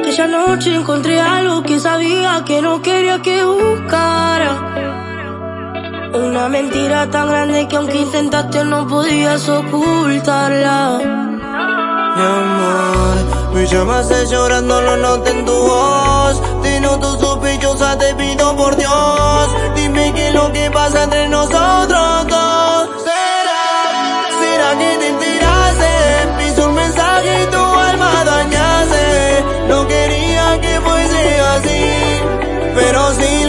noche encontré algo que sabía que no quería que buscara. Una mentira tan grande que aunque intentaste no podías ocultarla. Mi amor, me llamaste llorando, lo noté en tu voz. Te noto sospechosa, te pido por Dios. Dime qué es lo que pasa entre nosotros pero si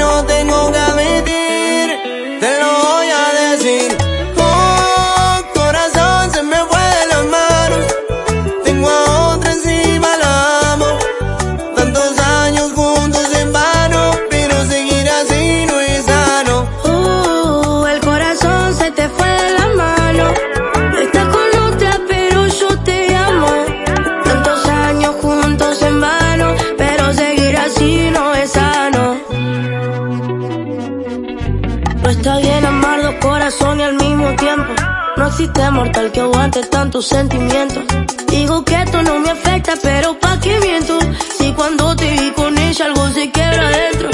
No existe mortal que aguante tantos sentimientos. Digo que esto no me afecta, pero pa' qué miento. Si cuando te vi con ella algo se quiebra adentro.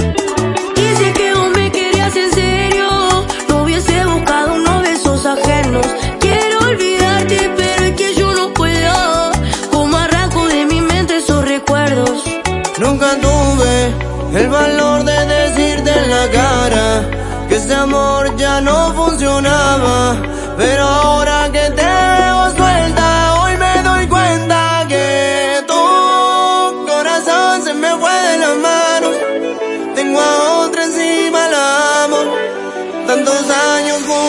Y si es que vos me querías en serio, no hubiese buscado unos besos ajenos. Quiero olvidarte, pero es que yo no puedo. Como arranco de mi mente esos recuerdos. Nunca tuve el valor de ese amor ya no funcionaba. Pero ahora que te veo suelta, hoy me doy cuenta que tu corazón se me fue de las manos. Tengo a otra encima, la amo. Tantos años juntos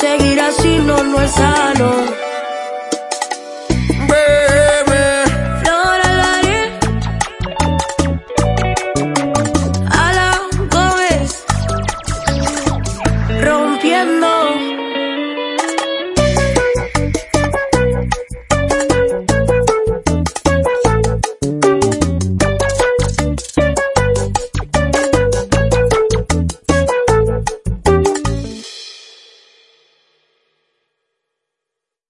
seguir así no, no es sano.